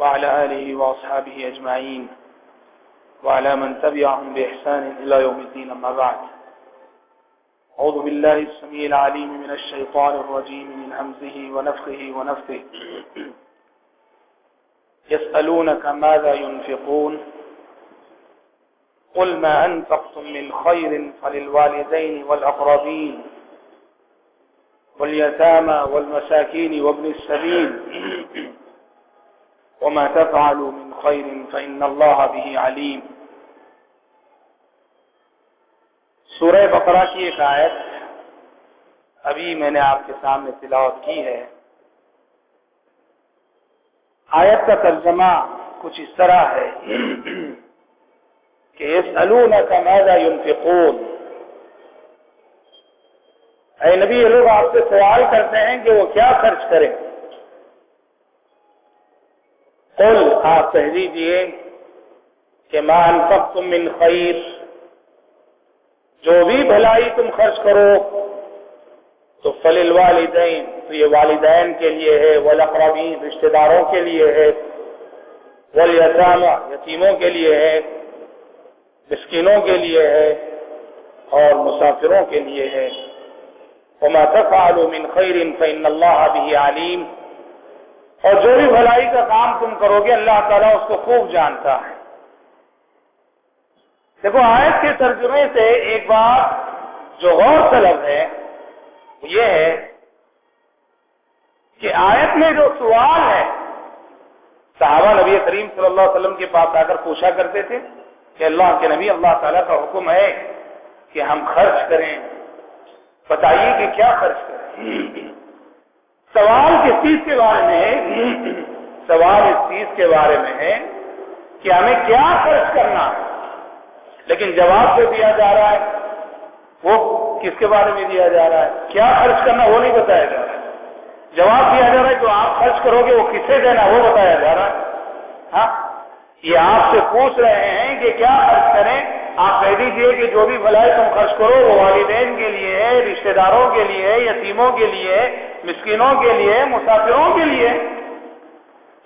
وعلى آله وأصحابه أجمعين وعلى من تبعهم بإحسان إلى يوم الدين أما بعد. أعوذ بالله السميع العليم من الشيطان الرجيم من همزه ونفخه ونفخه. يسألونك ماذا ينفقون؟ قل ما أنفقتم من خير فللوالدين والأقربين واليتامى والمساكين وابن السبيل. وما تفعلوا من خير فإن الله به عليم. سورہ بقرہ کی ایک آیت ابھی میں نے آپ کے سامنے تلاوت کی ہے۔ آیت کا ترجمہ کچھ اس طرح ہے کہ يسألونك ماذا ينفقون؟ اے نبی، یہ لوگ آپ سے سوال کرتے ہیں کہ وہ کیا خرچ کریں؟ قل، آپ کہہ دیجیے کہ ما انفقتم من خیر، جو بھی بھلائی تم خرچ کرو، تو فل الوالدین تو یہ والدین کے لیے ہے، والاقربین، رشتہ داروں کے لیے ہے، والیتامہ، یتیموں کے لیے ہے، مسکینوں کے لیے ہے، اور مسافروں کے لیے ہے۔ وما تفعلوا من خیر فإن الله به علیم۔ اور جو بھی بھلائی کا کام تم کرو گے، اللہ تعالیٰ اس کو خوب جانتا ہے۔ دیکھو، آیت کے ترجمے سے ایک بات جو غور طلب ہے، وہ یہ ہے کہ آیت میں جو سوال ہے، صحابہ نبی کریم صلی اللہ علیہ وسلم کے پاس آ کر پوچھا کرتے تھے کہ اللہ کے نبی، اللہ تعالیٰ کا حکم ہے کہ ہم خرچ کریں۔ بتائیے کہ کیا خرچ کریں۔ سوال کس چیز کے بارے میں ہے؟ سوال اس چیز کے بارے میں ہے کہ ہمیں کیا خرچ کرنا ہے۔ لیکن جواب جو دیا جا رہا ہے، وہ کس کے بارے میں دیا جا رہا ہے؟ کیا خرچ کرنا وہ نہیں بتایا جا رہا ہے۔ جواب دیا جا رہا ہے، جو آپ خرچ کرو گے وہ کسے دینا وہ بتایا جا رہا ہے۔ ہاں یہ آپ سے پوچھ رہے ہیں کہ کیا خرچ کریں۔ آپ کہہ دیجیے کہ جو بھی بھلائی تم خرچ کرو، وہ والدین کے لیے ہے، رشتہ داروں کے لیے یتیموں کے لیے مسکینوں کے لیے مسافروں کے لیے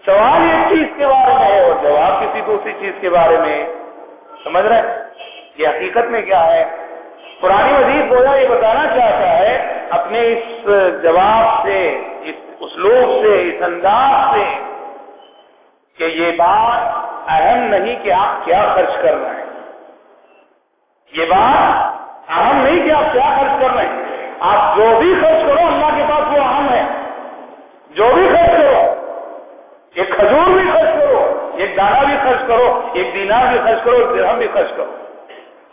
سوال ایک چیز کے بارے میں ہے اور جواب کسی دوسری چیز کے بارے میں سمجھ رہے یہ حقیقت میں کیا ہے؟ پرانی مزید گویا یہ بتانا چاہتا ہے، اپنے اس جواب سے، اس اسلوب سے، اس انداز سے کہ یہ بات اہم نہیں کہ آپ کیا خرچ کر رہے ہیں۔ یہ بات اہم نہیں کہ آپ کیا خرچ کر رہے ہیں۔ آپ جو بھی خرچ کرو، اللہ کے پاس وہ اہم ہے۔ جو بھی خرچ کرو، ایک کھجور بھی خرچ کرو، ایک دانا بھی خرچ کرو، ایک دینار بھی خرچ کرو، ایک درہم بھی خرچ کرو۔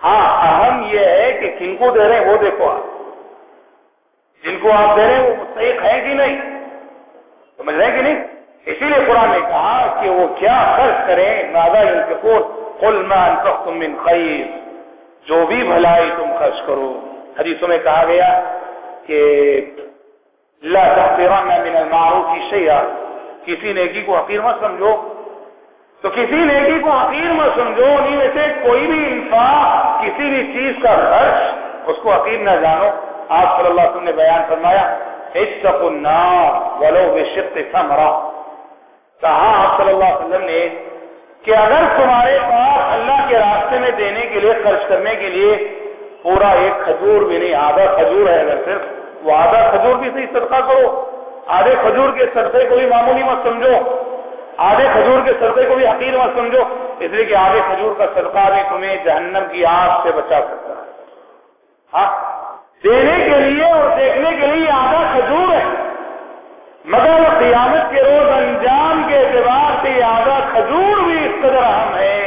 ہاں اہم یہ ہے کہ کن کو دے رہے ہیں وہ دیکھو آپ۔ جن کو آپ دے رہے ہیں، وہ مستحق ہے کہ نہیں؟ سمجھ رہے ہیں کہ نہیں؟ اسی لیے قرآن نے کہا کہ وہ کیا خرچ کریں؟ مادا انفقون قل ما انفقتم من خیر جو بھی بھلائی تم خرچ کرو۔ حدیثوں میں کہا گیا کہ لا تحقرن من المعروف شیئا۔ کسی نیکی کو حقیر مت سمجھو۔ تو کسی نیکی کو حقیر مت سمجھو۔ انہیں میں سے کوئی بھی انفاق کسی بھی چیز کا خرچ اس کو حقیر نہ جانو۔ آپ صلی اللہ علیہ وسلم نے بیان فرمایا، اتقوا النار ولو بشق ثمرہ کہا آپ صلی اللہ علیہ وسلم نے کہ اگر تمہارے پاس کے راستے میں دینے کے لیے، خرچ کرنے کے لیے پورا ایک کھجور بھی نہیں، آدھا کھجور ہے اگر صرف، وہ آدھا کھجور بھی صحیح صدقہ کرو، آدھے کھجور کے صدقے کو بھی معمولی مت سمجھو، آدھے کھجور کے صدقے کو بھی حقیر مت سمجھو، اس لیے کہ آدھے کھجور کا صدقہ بھی تمہیں جہنم کی آگ سے بچا سکتا ہے۔ ہاں دینے کے لیے اور دیکھنے کے لیے آدھا کھجور ہے، مگر قیامت کے روز انجام کے اعتبار سے آدھا کھجور بھی اس قدر اہم ہے۔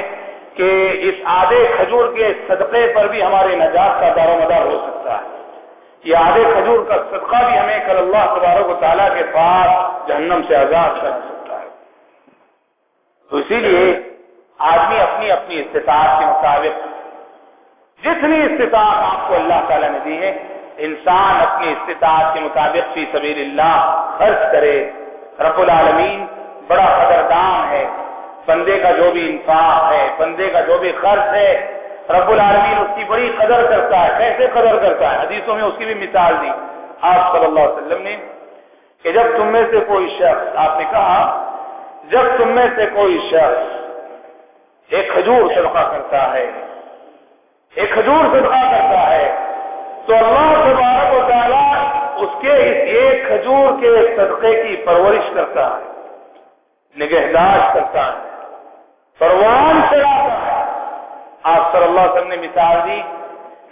کہ اس آدھے کھجور کے صدقے پر بھی ہمارے نجات کا دار و مدار ہو سکتا ہے۔ یہ آدھے کھجور کا صدقہ بھی ہمیں کل اللہ تبارک و تعالیٰ کے پاس جہنم سے آزاد کر سکتا ہے۔ تو اسی لیے آدمی اپنی اپنی استطاعت کے مطابق، جتنی استطاعت آپ کو اللہ تعالیٰ نے دی ہے، انسان اپنی استطاعت کے مطابق فی سبیل اللہ خرچ کرے۔ رب العالمین بڑا قدردان ہے۔ بندے کا جو بھی انفاق ہے، بندے کا جو بھی خرچ ہے، رب العالمین اس کی بڑی قدر کرتا ہے، کیسے قدر کرتا ہے؟ حدیثوں میں اس کی بھی مثال دی۔ آپ صلی اللہ علیہ وسلم نے کہ جب تم میں سے کوئی شخص، آپ نے کہا، جب تم میں سے کوئی شخص ایک کھجور صدقہ کرتا ہے، ایک کھجور صدقہ کرتا ہے، تو اللہ تبارک و تعالیٰ اس کے اس ایک کھجور کے صدقے کی پرورش کرتا ہے، نگہداشت کرتا ہے۔ پروان چلاتا آپ صلی اللہ علیہ وسلم نے مثال دی،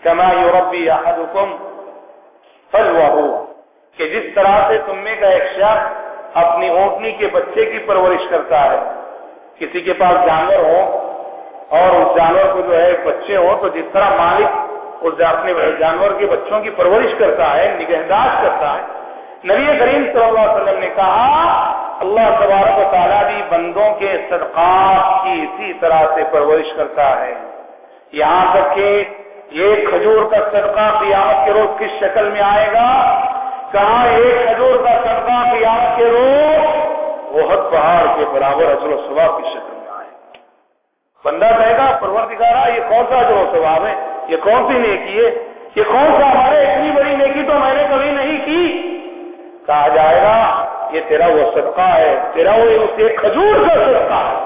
کما یوربی احدکم فلوہ کہ جس طرح سے تم میں کا ایک شخص اپنی اونٹنی کے بچے کی پرورش کرتا ہے۔ کسی کے پاس جانور ہو اور اس جانور کو جو ہے بچے ہو، تو جس طرح مالک اس اپنے جانور کے بچوں کی پرورش کرتا ہے، نگہداشت کرتا ہے۔ نبی کریم صلی اللہ علیہ وسلم نے کہا اللہ تبارک و تعالیٰ بھی بندوں کے صدقات کی اسی طرح سے پرورش کرتا ہے۔ یہاں تک کہ یہ کھجور کا صدقہ قیامت کے روز کس شکل میں آئے گا؟ کہاں ایک کھجور کا صدقہ قیامت کے روز؟ بہت پہاڑ کے برابر اجر و ثواب کی شکل میں آئے۔ گا بندہ کہے گا پرور دکھا یہ کون سا اجر و ثواب ہے؟ یہ کون سی نیکی ہے؟ یہ کون سا ہمارے اتنی بڑی نیکی تو میں نے کبھی نہیں کی؟ کہا جائے گا یہ تیرا وہ صدقہ ہے، تیرا وہ اس ایک کھجور کا صدقہ ہے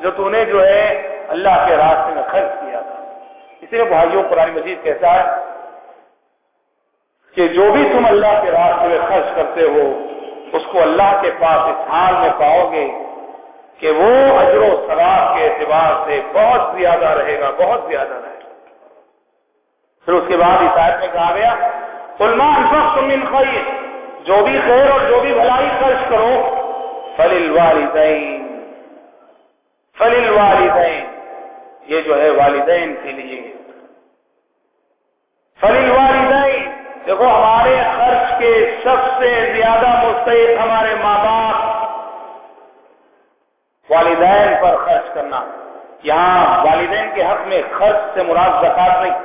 جو تو نے جو ہے اللہ کے راستے میں خرچ کیا تھا۔ اسی لیے بھائیوں قرآن مجید کہتا ہے کہ جو بھی تم اللہ کے راستے میں خرچ کرتے ہو، اس کو اللہ کے پاس اس حال میں پاؤ گے کہ وہ اجر و ثواب کے اعتبار سے بہت زیادہ رہے گا، بہت زیادہ رہے گا۔ پھر اس کے بعد اس آیت میں کہا گیا من خیر۔ جو بھی خیر اور جو بھی بھلائی خرچ کرو فل الوالدین فل الوالدین یہ جو ہے والدین کے لیے۔ فل الوالدین دیکھو ہمارے خرچ کے سب سے زیادہ مستحق ہمارے ماں باپ۔ والدین پر خرچ کرنا۔ یہاں والدین کے حق میں خرچ سے مراد زکات نہیں۔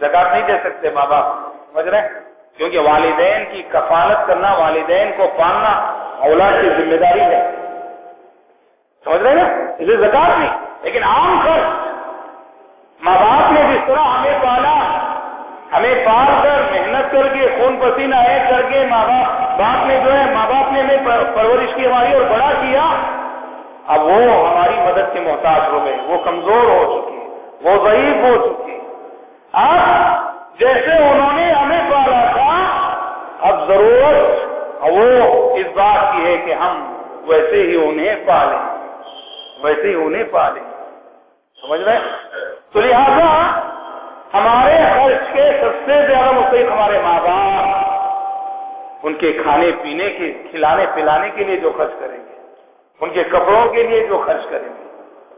زکات نہیں دے سکتے ماں باپ، سمجھ رہے ہیں؟ کیونکہ والدین کی کفالت کرنا، والدین کو پالنا اولاد کی ذمہ داری ہے۔ سمجھ رہے نا؟ اسے زکات نہیں، لیکن عام خرچ ماں باپ نے جس طرح ہمیں پالا، ہمیں پال کر، محنت کر کے، خون پسینہ ایک کر کے ماں باپ باپ نے جو ہے، ماں باپ نے ہمیں پرورش کی ہماری اور بڑا کیا۔ اب وہ ہماری مدد کے محتاج ہو گئے، وہ کمزور ہو چکی وہ ضعیف ہو چکی اب جیسے انہوں نے ہمیں پالا تھا اب ضرورت وہ اس بات کی ہے کہ ہم ویسے ہی انہیں پالیں۔ ویسے ہی انہیں پالیں۔ سمجھ رہے تو لہٰذا ہمارے خرچ کے سب سے زیادہ مستحق ہمارے ماں باپ، ان کے کھانے پینے کے، کھلانے پلانے کے لیے جو خرچ کریں گے، ان کے کپڑوں کے لیے جو خرچ کریں گے،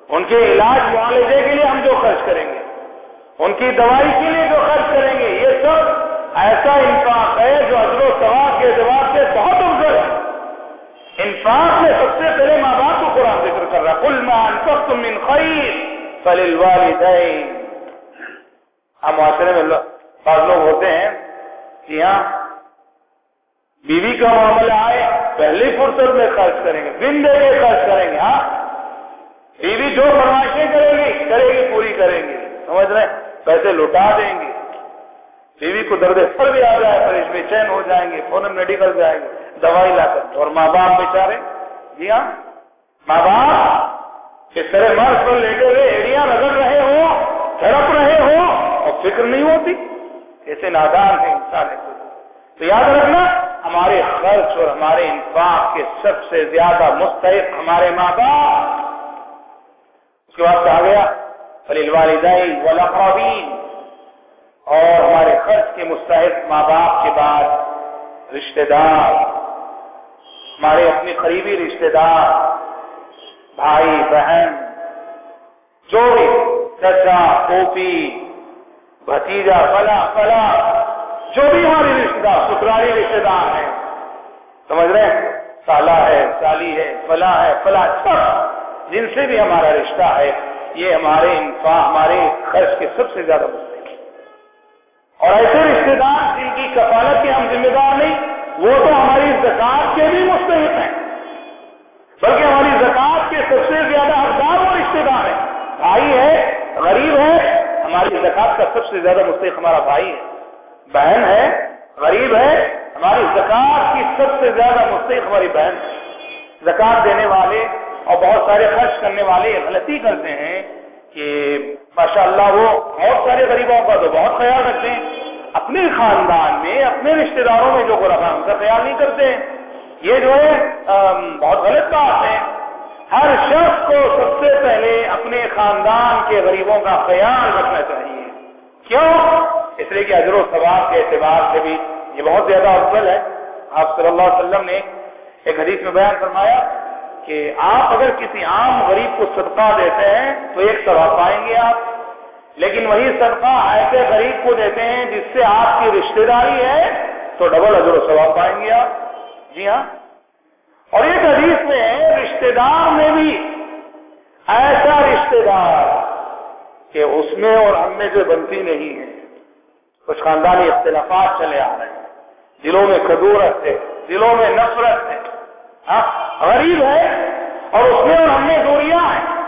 ان کے علاج معالجے کے لیے ہم جو خرچ کریں گے، ان کی دوائی کے لیے جو خرچ کریں گے یہ سب ایسا انفاق ہے جو ادر و ثواب کے اعتبار سے بہت افضل ہے انفاق میں سب سے پہلے ماں باپ کو قرآن ذکر کر رہا کل مان تم من خیر فل الوالدین ہم معاشرے میں بعض لوگ ہوتے ہیں کہ ہاں بیوی کا معاملہ آئے پہلی فرصت میں خرچ کریں گے، دن دے خرچ کریں گے ہاں؟ بیوی جو فرمائشیں کرے گی کرے گی، پوری کریں گے۔ سمجھ رہے پیسے لوٹا دیں گے۔ بیوی کو درد سر بھی آ جائے پر اس میں چین ہو جائیں گے، فون میڈیکل جائیں گے، دوائی لا کر۔ اور ماں باپ بیچارے جی ہاں؟ ماں باپ اس طرح مرض پر لیٹے ہوئے ایڑیاں رگڑ رہے ہو تڑپ رہے ہو اور فکر نہیں ہوتی۔ ایسے نادان ہے انسان ہے تو۔ یاد رکھنا، ہمارے خرچ اور ہمارے انفاق کے سب سے زیادہ مستحق ہمارے ماں باپ۔ اس کے بعد کہا گیا فلیل والدین والاقربین اور ہمارے خرچ کے مستحق ماں باپ کے بعد رشتہ دار۔ ہمارے اپنے قریبی رشتہ دار۔ بھائی، بہن، جو بھی چچا، پوپی، بھتیجا فلا فلا جو بھی ہماری رشتے دار، سسرالی رشتے دار ہیں، سمجھ رہے ہیں؟ سالہ ہے، سالی ہے فلا ہے فلا سب جن سے بھی ہمارا رشتہ ہے، یہ ہمارے انفا ہمارے خرچ کے سب سے زیادہ مستحق اور ایسے رشتے دار جن کی کفالت کے ہم ذمہ دار نہیں، وہ تو ہماری زکات کے بھی مستحق ہیں، بلکہ ہماری زکات کے سب سے زیادہ حقدار وہ رشتے دار ہیں بھائی ہے غریب ہے ہماری زکات کا سب سے زیادہ مستحق ہمارا بھائی ہے، بہن ہے، غریب ہے، ہماری زکات کی سب سے زیادہ مستحق ہماری بہن ہے۔ زکات دینے والے اور بہت سارے خرچ کرنے والے غلطی کرتے ہیں کہ ماشاء اللہ وہ بہت سارے غریبوں کا تو بہت خیال رکھتے ہیں۔ اپنے خاندان میں، اپنے رشتہ داروں میں جو کو رکھا ان کا خیال نہیں کرتے۔ یہ جو ہے بہت غلط بات ہے۔ ہر شخص کو سب سے پہلے اپنے خاندان کے غریبوں کا خیال رکھنا چاہیے۔ کیوں؟ اس لیے کہ اجر و ثواب کے اعتبار سے بھی یہ بہت زیادہ افضل ہے۔ آپ صلی اللہ علیہ وسلم نے ایک حدیث میں بیان فرمایا کہ آپ اگر کسی عام غریب کو صدقہ دیتے ہیں تو ایک ثواب پائیں گے آپ۔ لیکن وہی صدقہ ایسے غریب کو دیتے ہیں جس سے آپ کی رشتہ داری ہے تو ڈبل اجر و ثواب پائیں گے آپ۔ جی ہاں۔ اور ایک حدیث میں رشتہ دار میں بھی ایسا رشتہ دار کہ اس میں اور ہم میں سے بنتی نہیں ہے۔ کچھ خاندانی اختلافات چلے آ رہے ہیں۔ دلوں میں کدورت ہے، دلوں میں نفرت ہے۔ ہاں، غریب ہے اور اس میں اور ہم میں دوریاں ہیں۔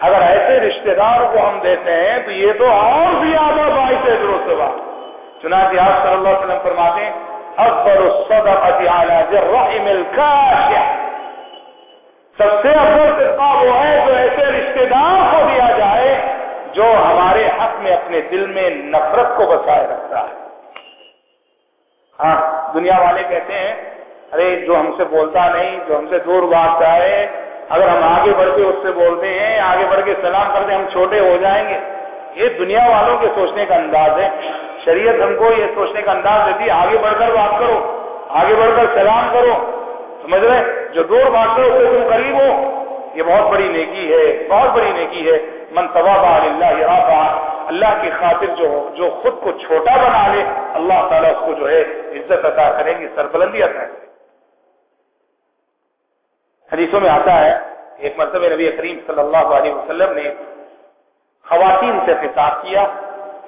اگر ایسے رشتہ دار کو ہم دیتے ہیں تو یہ تو اور زیادہ باعث ہے درست بات چنانچہ آپ صلی اللہ علیہ وسلم فرماتے ہیں اکبر الرحم سب سے افضل صدقہ وہ ہے جو ایسے رشتہ دار کو دیا جائے جو ہمارے حق میں اپنے دل میں نفرت کو بچائے رکھتا ہے۔ ہاں دنیا والے کہتے ہیں، ارے، جو ہم سے بولتا نہیں، جو ہم سے دور بات چاہے اگر ہم آگے بڑھ کے اس سے بولتے ہیں، آگے بڑھ کے سلام کرتے ہم چھوٹے ہو جائیں گے۔ یہ دنیا والوں کے سوچنے کا انداز ہے۔ شریعت ہم کو یہ سوچنے کا انداز دیتی ہے، آگے بڑھ کر بات کرو، آگے بڑھ کر سلام کرو۔ سمجھ رہے جو دور بات کرو اس سے تم قریب ہو، یہ بہت بڑی نیکی ہے، بہت بڑی نیکی ہے۔ من طباب اللہ کی خاطر جو جو خود کو چھوٹا بنا لے، اللہ تعالیٰ اس کو جو ہے عزت عطا کریں گے، سربلندی عطا کریں حدیثوں میں آتا ہے، ایک مرتبہ نبی کریم صلی اللہ علیہ وسلم نے خواتین سے خطاب کیا،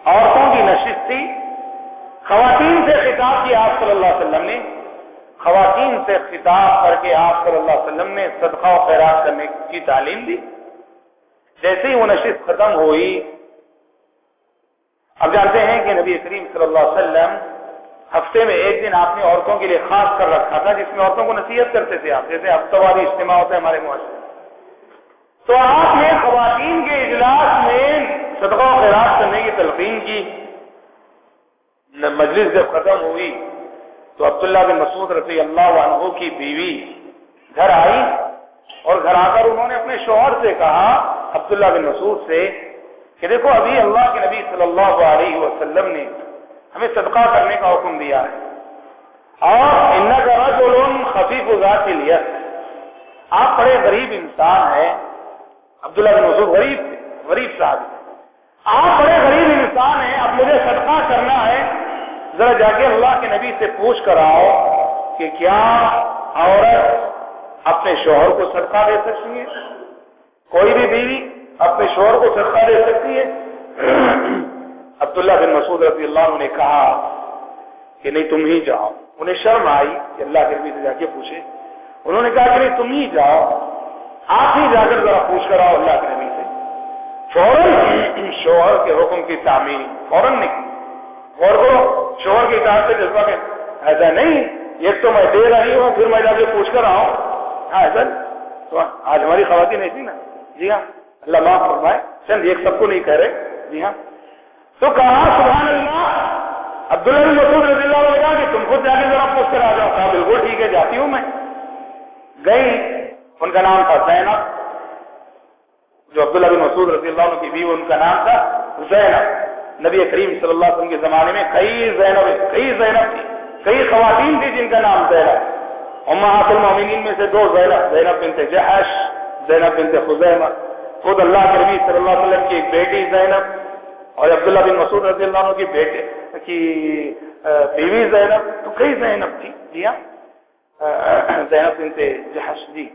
عورتوں کی نشست تھی۔ خواتین سے خطاب کیا آپ صلی اللہ علیہ وسلم نے۔ خواتین سے خطاب کر کے آپ صلی اللہ علیہ وسلم نے صدقہ و خیرات کرنے کی تعلیم دی۔ جیسے ہی وہ نشست ختم ہوئی اب جانتے ہیں کہ نبی کریم صلی اللہ علیہ وسلم ہفتے میں ایک دن آپ نے عورتوں کے لیے خاص کر رکھا تھا، جس میں عورتوں کو نصیحت کرتے تھے آپ، جیسے ہفتہ واری اجتماع ہوتا ہے ہمارے معاشرے تو آپ نے خواتین کے اجلاس میں صدقہ و خیرات کرنے کی تلقین کی۔ مجلس جب ختم ہوئی تو عبداللہ بن مسعود رضی اللہ عنہ کی بیوی گھر آئی اور گھر آ کر انہوں نے اپنے شوہر سے کہا، عبداللہ بن مسعود سے کہ دیکھو ابھی اللہ کے نبی صلی اللہ علیہ وسلم نے ہمیں صدقہ کرنے کا حکم دیا ہے۔ اور ان کا رجل خفیف ذات لیت آپ بڑے غریب انسان ہیں۔ عبداللہ بن مسعود غریب تھے، غریب صاحب آپ بڑے غریب انسان ہیں، اب مجھے صدقہ کرنا ہے۔ ذرا جا کے اللہ کے نبی سے پوچھ کر آؤ کہ کیا عورت اپنے شوہر کو صدقہ دے سکتی ہے؟ کوئی بھی بیوی اپنے شوہر کو صدقہ دے سکتی ہے؟ عبداللہ بن مسعود رضی اللہ عنہ نے کہا کہ نہیں، تم ہی جاؤ۔ انہیں شرم آئی کہ اللہ کے نبی سے جا کے پوچھے۔ انہوں نے کہا کہ نہیں، تم ہی جاؤ۔ آپ ہی جا کر ذرا پوچھ کر آؤ اللہ کے نبی سے۔ فوراً شوہر کے حکم کی تعمیر، فوراً نکلی اور وہ شوہر کی اطاعت سے جذبہ کے ایسا نہیں، ایک تو میں دے رہی ہوں، پھر میں جا کے پوچھ کر آؤں۔ ہاں ایسا تو آج ہماری خواتین ایسی نا۔ جی ہاں۔ اللہ معاف فرمائے۔ چند ایک سب کو نہیں کہہ رہے۔ جی ہاں۔ تو کہا سبحان اللہ عبداللہ بن مسعود رضی اللہ عنہ کہا کہ تم خود جا کے ذرا پوچھ کر آ جاؤ۔ کہا، بالکل ٹھیک ہے، جاتی ہوں میں۔ گئی۔ ان کا نام تھا زینب۔ جو عبداللہ بن مسعود رضی اللہ عنہ کی بھی ان کا نام تھا زینب۔ نبی کریم صلی اللہ علیہ وسلم کے زمانے میں کئی زینب کئی زینب تھی۔ کئی خواتین تھی جن کا نام زینب۔ امہات المومنین میں سے دو زینب زینب بنت جحش زینب بنت خزیمہ۔ خود اللہ کے نبی صلی اللہ علیہ وسلم کی ایک بیٹی زینب اور عبداللہ بن مسعود رضی اللہ عنہ کی بیٹے، کی بیوی زینب، تو کئی زینب تھی جی ہاں زینب بن سے جہش جی۔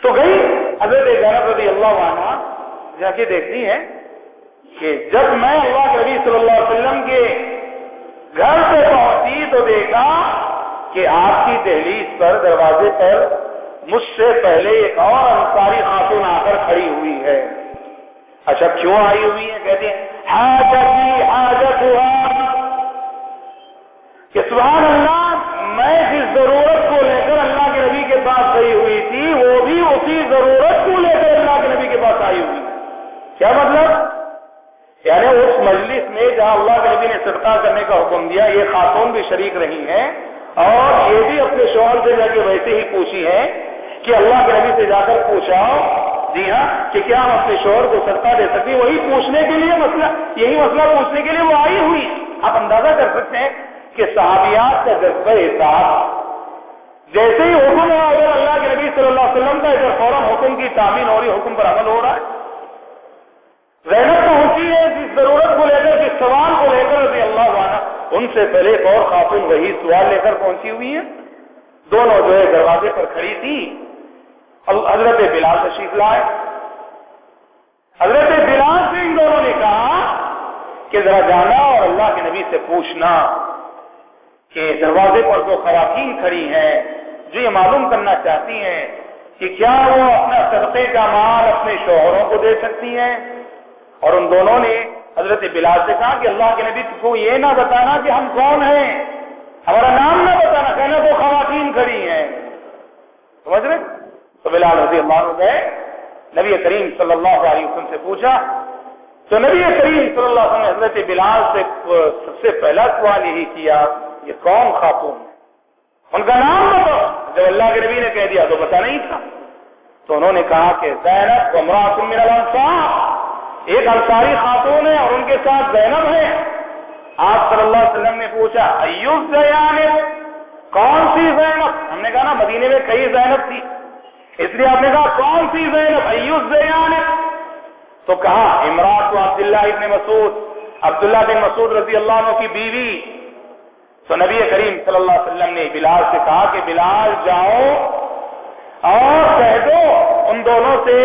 تو گئی حضرت زینب رضی اللہ عنہ جا کے دیکھتی ہے کہ جب میں اللہ کے نبی صلی اللہ علیہ وسلم کے گھر پہ پہنچی تو دیکھا کہ آپ کی دہلیز پر دروازے پر مجھ سے پہلے ایک اور انصاری خاتون آ کر کھڑی ہوئی ہے۔ اچھا کیوں آئی ہوئی ہے کہتے ہیں حاجتی حاجت کہ سبحان اللہ، میں جس ضرورت کو لے کر اللہ کے نبی کے پاس گئی ہوئی تھی، وہ بھی اسی ضرورت کو لے کر اللہ کے نبی کے پاس آئی ہوئی۔ کیا مطلب؟ یعنی اس مجلس میں جہاں اللہ کے نبی نے صدقہ کرنے کا حکم دیا، یہ خاتون بھی شریک رہی ہیں اور یہ بھی اپنے شوہر سے جا کے ویسے ہی پوچھی ہے کہ اللہ کے نبی سے جا کر پوچھا جی ہاں کہ کیا ہم اپنے شوہر کو صدقہ دے سکتے وہی پوچھنے کے لیے مسئلہ، یہی مسئلہ پوچھنے کے لیے وہ آئی ہوئی آپ اندازہ کر سکتے ہیں کہ صحابیات کا جذبہ حساب جیسے ہی حکم ہوا، اگر اللہ کے نبی صلی اللہ علیہ وسلم کا ادھر فوراً حکم کی تعمیر ہو رہی، حکم پر عمل ہو رہا ہے۔ رحمت پہنچی ہے، جس ضرورت کو لے کر، جس سوال کو لے کر، رضی اللہ وانا ان سے پہلے ایک اور خاتون وہی سوال لے کر پہنچی ہوئی ہے دونوں جو ہے دروازے پر کھڑی تھی۔ حضرت بلال تشریف لائے۔ حضرت بلال سے ان دونوں نے کہا کہ ذرا جانا اور اللہ کے نبی سے پوچھنا کہ دروازے پر جو خواتین کھڑی ہیں، جو یہ معلوم کرنا چاہتی ہیں کہ کیا وہ اپنا صدقے کا مال اپنے شوہروں کو دے سکتی ہیں؟ اور ان دونوں نے حضرت بلال سے کہا کہ اللہ کے نبی کو یہ نہ بتانا کہ ہم کون ہیں۔ ہمارا نام نہ بتانا، کہنا وہ خواتین کھڑی ہیں۔ سمجھ رہے تو بلال رضی اللہ عنہ گئے نبی کریم صلی اللہ علیہ وسلم سے پوچھا، تو نبی کریم صلی اللہ علیہ وسلم نے حضرت بلال سے سب سے پہلا سوال یہی کیا، یہ کون خاتون ان کا نام بتاؤ۔ جب اللہ کے نبی نے کہہ دیا تو بتا نہیں تھا۔ تو انہوں نے کہا کہ زینب امراۃ من الانصار۔ ایک انصاری خاتون ہے اور ان کے ساتھ زینب ہے۔ آپ صلی اللہ علیہ وسلم نے پوچھا ایوب زینب؟ کون سی زینب؟ ہم نے کہا نا، مدینے میں کئی زینب تھی۔ اس لیے آپ نے کہا، کون سی زینب؟ ایوب زینب. تو کہا عمران تو عبداللہ ابن مسعود. عبداللہ بن مسعود رضی اللہ عنہ کی بیوی. تو نبی کریم صلی اللہ علیہ وسلم نے بلال سے کہا کہ، بلال، جاؤ اور کہہ دو ان دونوں سے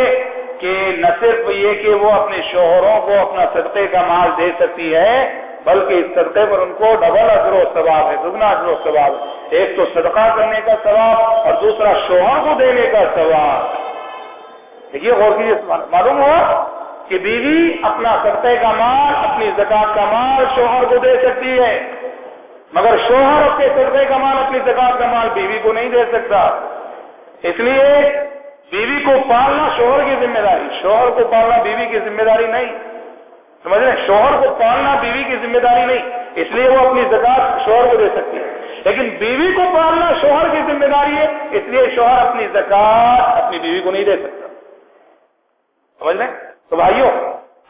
کہ نہ صرف یہ کہ وہ اپنے شوہروں کو اپنا صدقے کا مال دے سکتی ہے، بلکہ اس صدقے پر ان کو ڈبل اجر و ثواب ہے، دگنا اجر و ثواب ایک تو صدقہ کرنے کا ثواب اور دوسرا شوہر کو دینے کا ثواب۔ دیکھیے غور کیجیے معلوم ہوا کہ بیوی اپنا صدقے کا مال، اپنی زکات کا مال شوہر کو دے سکتی ہے، مگر شوہر اپنے صدقے کا مال، اپنی زکات کا مال بیوی کو نہیں دے سکتا۔ اس لیے بیوی کو پالنا شوہر کی ذمہ داری، شوہر کو پالنا بیوی کی ذمہ داری نہیں۔ سمجھ رہے شوہر کو پالنا بیوی کی ذمہ داری نہیں، اس لیے وہ اپنی زکات شوہر کو دے سکتی ہے۔ لیکن بیوی کو پالنا شوہر کی ذمہ داری ہے، اس لیے شوہر اپنی زکات اپنی بیوی کو نہیں دے سکتا۔ سمجھ لیں؟ تو بھائیوں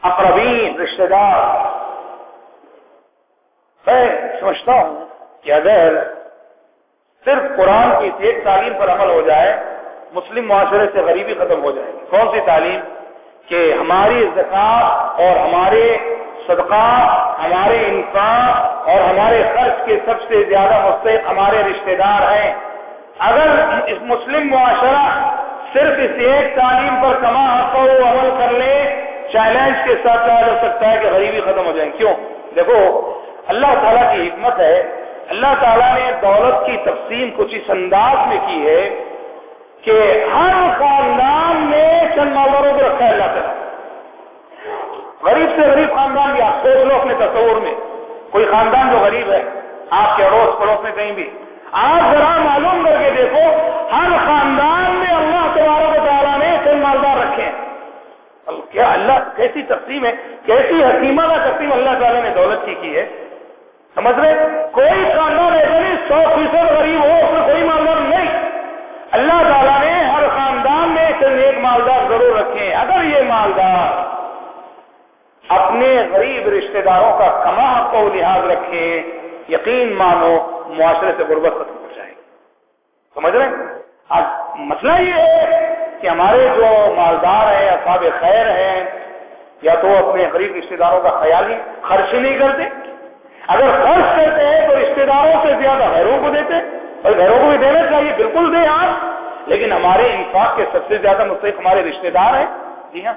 اقربین رشتے دار۔ میں سمجھتا ہوں کہ اگر صرف قرآن کی ایک تعلیم پر عمل ہو جائے، مسلم معاشرے سے غریبی ختم ہو جائے گی۔ کون سی تعلیم؟ کہ ہماری زکات اور ہمارے صدقات، ہمارے انصاف اور ہمارے خرچ کے سب سے زیادہ مستحق ہمارے رشتہ دار ہیں۔ اگر اس مسلم معاشرہ صرف اس ایک تعلیم پر کما حق و عمل کر لے، چیلنج کے ساتھ کہا جا سکتا ہے کہ غریبی ختم ہو جائے۔ کیوں؟ دیکھو، اللہ تعالیٰ کی حکمت ہے۔ اللہ تعالیٰ نے دولت کی تقسیم کچھ اس انداز میں کی ہے کہ ہر خاندان میں چند مالداروں کو رکھا ہے اللہ تعالیٰ۔ غریب سے غریب خاندان بھی آپ سوچ لو اپنے تصور میں۔ کوئی خاندان جو غریب ہے، آپ کے اڑوس پڑوس میں کہیں بھی۔ آپ ذرا معلوم کر کے دیکھو، ہر خاندان میں اللہ تبارک و تعالیٰ نے چند مالدار رکھے ہیں۔ کیا اللہ کیسی تقسیم ہے؟ کیسی حکیمہ کا تقسیم اللہ تعالیٰ نے دولت کی کی ہے؟ سمجھ رہے کوئی خاندان ایسا نہیں، سو فیصد غریب ہو، اس میں کوئی مالدار نہیں۔ اللہ تعالیٰ نے ہر خاندان میں چند ایک مالدار ضرور رکھے اگر یہ مالدار اپنے غریب رشتہ داروں کا کما کو لحاظ رکھے، یقین مانو، معاشرے سے غربت ختم ہو جائے۔ گی سمجھ رہے اب مسئلہ یہ ہے کہ ہمارے جو مالدار ہیں، اصحاب خیر ہیں، یا تو اپنے غریب رشتہ داروں کا خیال ہی خرچ ہی نہیں کرتے۔ اگر خرچ کرتے ہیں تو رشتے داروں سے زیادہ گھروں کو دیتے۔ اور گھروں کو بھی دینا چاہیے، بالکل دیں آپ لیکن ہمارے انفاق کے سب سے زیادہ مستحق ہمارے رشتے دار ہیں۔ جی ہاں۔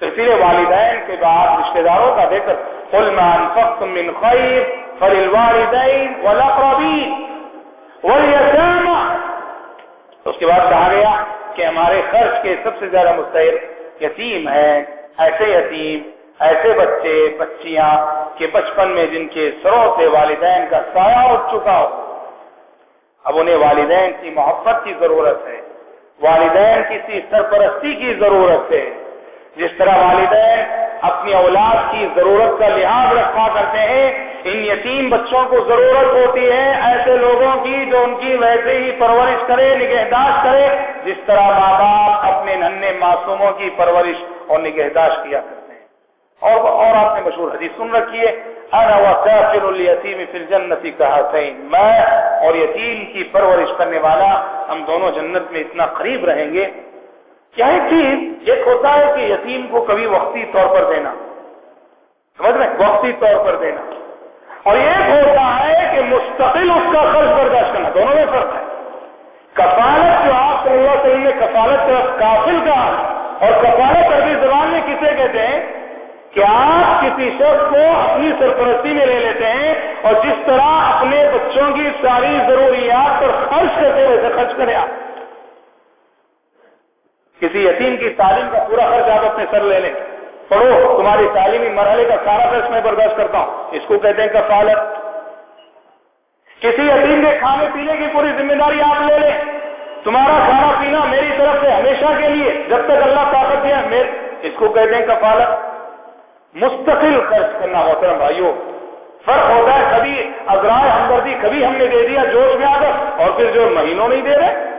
سلسلے والدین کے بعد رشتے داروں کا دے کر فلمان فخت من خیر فل والدین والاقربین والیتامى اس کے بعد کہا گیا کہ ہمارے خرچ کے سب سے زیادہ مستحق یتیم ہیں، ایسے یتیم، ایسے بچے، بچیاں کہ بچپن میں جن کے سروں سے والدین کا سایہ اٹھ چکا ہو۔ اب انہیں والدین کی محبت کی ضرورت ہے، والدین کسی سرپرستی کی ضرورت ہے۔ جس طرح والدین اپنی اولاد کی ضرورت کا لحاظ رکھا کرتے ہیں، ان یتیم بچوں کو ضرورت ہوتی ہے ایسے لوگوں کی جو ان کی ویسے ہی پرورش کرے، نگہداشت کرے، جس طرح ماں باپ اپنے ننے معصوموں کی پرورش اور نگہداشت کیا کرتے ہیں۔ اور اور آپ نے مشہور حدیث سن رکھی ہے جنتی کہا میں اور یتیم کی پرورش کرنے والا ہم دونوں جنت میں اتنا قریب رہیں گے۔ کیا ایک چیز ایک ہوتا ہے کہ یتیم کو کبھی وقتی طور پر دینا۔ سمجھ میں وقتی طور پر دینا۔ اور ایک ہوتا ہے کہ مستقل اس کا خرچ برداشت کرنا، دونوں میں فرق ہے۔ کفالت جو آپ صلی اللہ علیہ وسلم نے کفالت کافل کا اور کفالت عربی زبان میں کسے کہتے ہیں؟ کہ آپ کسی شخص کو اپنی سرپرستی میں لے لیتے ہیں اور جس طرح اپنے بچوں کی ساری ضروریات پر خرچ کرتے ویسے خرچ کریں آپ۔ کسی یتیم کی تعلیم کا پورا خرچ آپ اپنے سر لے لیں۔ پڑھو، تمہاری تعلیمی مرحلے کا سارا خرچ میں برداشت کرتا ہوں۔ اس کو کہتے ہیں کفالت۔ کسی یتیم کے کھانے پینے کی پوری ذمہ داری آپ لے لیں۔ تمہارا کھانا پینا میری طرف سے ہمیشہ کے لیے، جب تک اللہ طاقت دیا اس کو کہتے ہیں کفالت۔ مستقل خرچ کرنا محترم بھائیوں فرق ہوتا ہے، کبھی ازرائے ہمدردی کبھی ہم نے دے دیا جوش میں آ کر اور پھر جو مہینوں نہیں دے رہے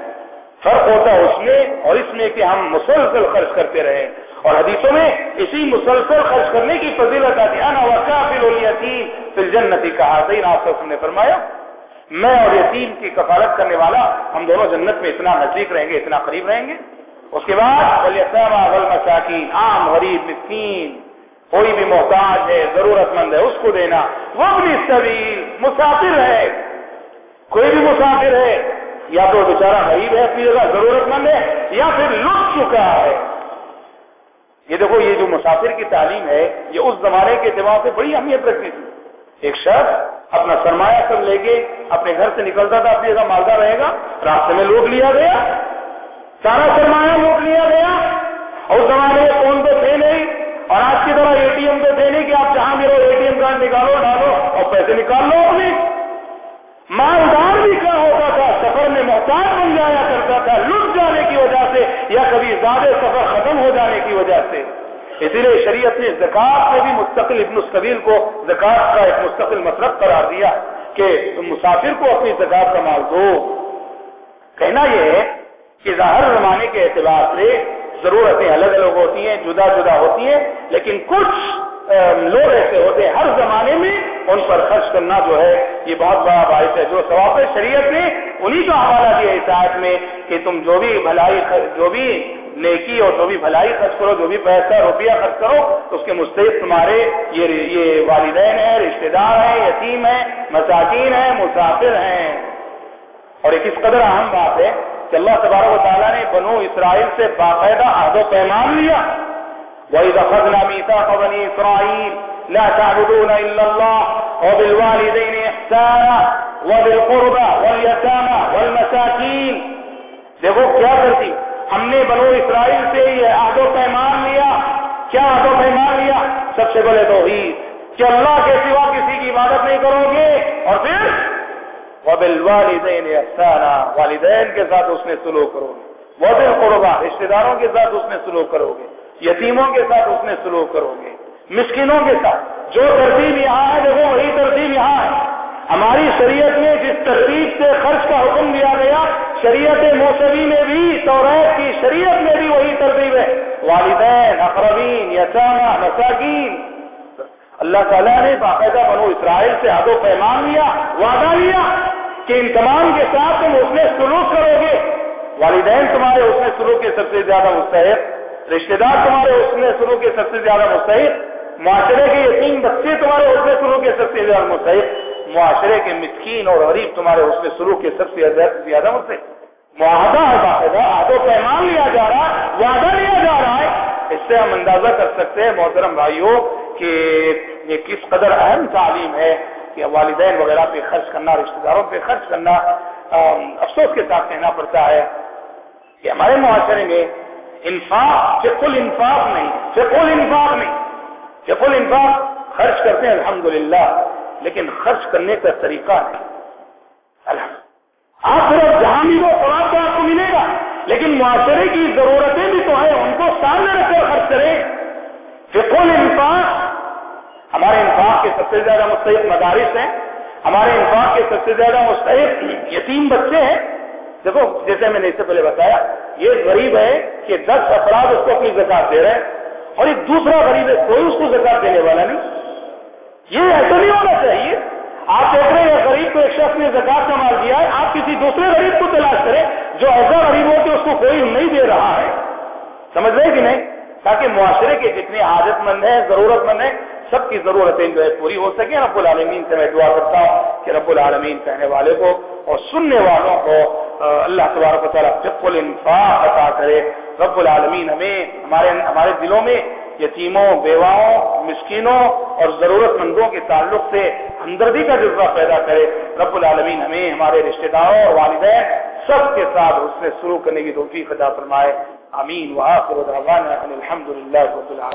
فرق ہوتا ہے اس میں اور اس میں کہ ہم مسلسل خرچ کرتے رہے اور حدیثوں میں اسی مسلسل خرچ کرنے کی فضیلت آتی ہے۔ پھر جنتی کہا صحیح آپ نے فرمایا۔ میں اور یتیم کی کفالت کرنے والا ہم دونوں جنت میں اتنا نزدیک رہیں گے، اتنا قریب رہیں گے۔ اس کے بعد مساکین عام، غریب، مسکین، کوئی بھی محتاج ہے ضرورت مند ہے، اس کو دینا۔ وہ بھی سبیل مسافر ہے۔ کوئی بھی مسافر ہے۔ یا تو بیچارہ غریب ہے اپنی جگہ ضرورت مند ہے، یا پھر لٹ چکا ہے۔ یہ دیکھو، یہ جو مسافر کی تعلیم ہے، یہ اس زمانے کے دماغ سے بڑی اہمیت رکھتی تھی۔ ایک شخص اپنا سرمایہ سب لے کے اپنے گھر سے نکلتا تھا اپنی جگہ مالدہ رہے گا، راستے میں لوٹ لیا گیا، سارا سرمایہ لوٹ لیا گیا۔ اور اس زمانے میں فون تو تھے نہیں، اور آج کی طرح اے ٹی ایم تو تھے نہیں کہ آپ جہاں میرے اے ٹی ایم کارڈ نکالو، ڈالو اور پیسے نکال لو اپنی مالدار بھی کیا ہوتا تھا بن جایا کرتا تھا، لٹ جانے کی وجہ سے یا کبھی زیادہ سفر ختم ہو جانے کی وجہ سے۔ اسی لیے شریعت نے زکات میں بھی مستقل ابن السبیل کو زکات کا ایک مستقل مطلب قرار دیا کہ مسافر کو اپنی زکات کا مال دو۔ کہنا یہ ہے کہ ظاہر زمانے کے اعتبار سے ضرورتیں الگ الگ ہوتی ہیں، جدا جدا ہوتی ہیں، لیکن کچھ لوگ ایسے ہوتے ہیں۔ ہر زمانے میں ان پر خرچ کرنا جو ہے، یہ بہت بڑا باعث ہے۔ جو ثواب شریعت نے، انہی کا حوالہ دیا اس آیت میں کہ تم جو بھی بھلائی جو بھی نیکی اور جو بھی بھلائی خرچ کرو، جو بھی پیسہ، روپیہ خرچ کرو تو اس کے مستحق تمہارے یہ یہ والدین ہیں رشتے دار ہیں، یتیم ہیں، مساکین ہیں، مسافر ہیں۔ اور ایک اس قدر اہم بات ہے کہ اللہ تبارک و تعالیٰ نے بنو اسرائیل سے باقاعدہ عہد و پیمان لیا۔ وَإِذَا خَذْنَا مِيثَاقَ بَنِي إِسْرَائِيلَ لا تعبدون إلا الله وبالوالدين إحسانا وبالقربى واليتامى والمساكين۔ دیکھو کیا کرتی ہم نے بنو اسرائیل سے یہ عہد و پیمان لیا۔ کیا عہد و پیمان لیا؟ سب سے بڑے توحید۔ کہ اللہ کے سوا کسی کی عبادت نہیں کرو گے۔ اور پھر؟ وبالوالدین احسانا والدین کے ساتھ اس نے سلوک کرو گے۔ وبالقربى رشتہ داروں کے ساتھ اس نے سلوک کرو گے۔ یتیموں کے ساتھ اس نے سلوک کرو گے، مسکینوں کے ساتھ۔ جو ترتیب یہاں ہے، دیکھو، وہی ترتیب یہاں ہے۔ ہماری شریعت میں جس ترتیب سے خرچ کا حکم دیا گیا، شریعت موسمی میں بھی، توریت کی شریعت میں بھی وہی ترتیب ہے۔ والدین، اقربین یسانہ مساکین۔ اللہ تعالیٰ نے باقاعدہ بنو اسرائیل سے حد و پیمان لیا، وعدہ لیا کہ ان تمام کے ساتھ تم اس میں سلوک کرو گے۔ والدین تمہارے اس میں سلوک کے سب سے زیادہ مستحق۔ رشتے دار تمہارے اس میں سلوک کے سب سے زیادہ مستحق، معاشرے کے یتیم بچے تمہارے حسن سلوک کے سب سے زیادہ مستحق، معاشرے کے مسکین اور غریب تمہارے حسن سلوک کے سب سے زیادہ مستحق۔ معاہدہ ہے باقاعدہ آد و پیمان لیا جا رہا ہے وعدہ لیا جا رہا ہے۔ اس سے ہم اندازہ کر سکتے ہیں محترم بھائیوں کہ یہ کس قدر اہم تعلیم ہے کہ والدین وغیرہ پہ خرچ کرنا رشتے داروں پہ خرچ کرنا افسوس کے ساتھ کہنا پڑتا ہے کہ ہمارے معاشرے میں انفاق فکل انفاق نہیں فکل انفاق نہیں فل انفاق خرچ کرتے ہیں، الحمدللہ، لیکن خرچ کرنے کا طریقہ نہیں۔ آپ صرف جہاں بھی وہ خوراک تو آپ کو ملے گا، لیکن معاشرے کی ضرورتیں بھی تو ہیں، ان کو سامنے رکھ کر خرچ کریں۔ فکل انفاق، ہمارے انفاق کے سب سے زیادہ مستحق مدارس ہیں۔ ہمارے انفاق کے سب سے زیادہ مستحق یتیم بچے ہیں۔ دیکھو، جیسے میں نے اس سے پہلے بتایا، یہ غریب ہے کہ دس افراد اس کو اپنی زکات دے رہے ہیں اور ایک دوسرا غریب ہے، کوئی اس کو زکات دینے والا نہیں۔ یہ ایسا نہیں ہونا چاہیے۔ آپ دیکھ رہے ہیں غریب کو ایک شخص نے زکات کا مال دیا ہے، آپ کسی دوسرے غریب کو تلاش کریں جو ایسا غریب ہو کہ اس کو کوئی نہیں دے رہا ہے۔ سمجھ رہے کہ نہیں؟ تاکہ معاشرے کے جتنے عادت مند ہیں ضرورت مند ہیں سب کی ضرورتیں جو ہے پوری ہو سکے رب العالمین سے میں دعا کرتا ہوں کہ رب العالمین کہنے والے کو اور سننے والوں کو اللہ تبارک و تعالیٰ فق الانفاق عطا کرے۔ رب العالمین ہمیں، ہمارے ہمارے دلوں میں یتیموں، بیواؤں، مسکینوں اور ضرورت مندوں کے تعلق سے ہمدردی کا جذبہ پیدا کرے۔ رب العالمین ہمیں، ہمارے رشتہ داروں اور والدین سب کے ساتھ اس سے شروع کرنے کی توفیق عطا فرمائے۔ امین وآخر دعوانا الحمد للہ رب العالمین۔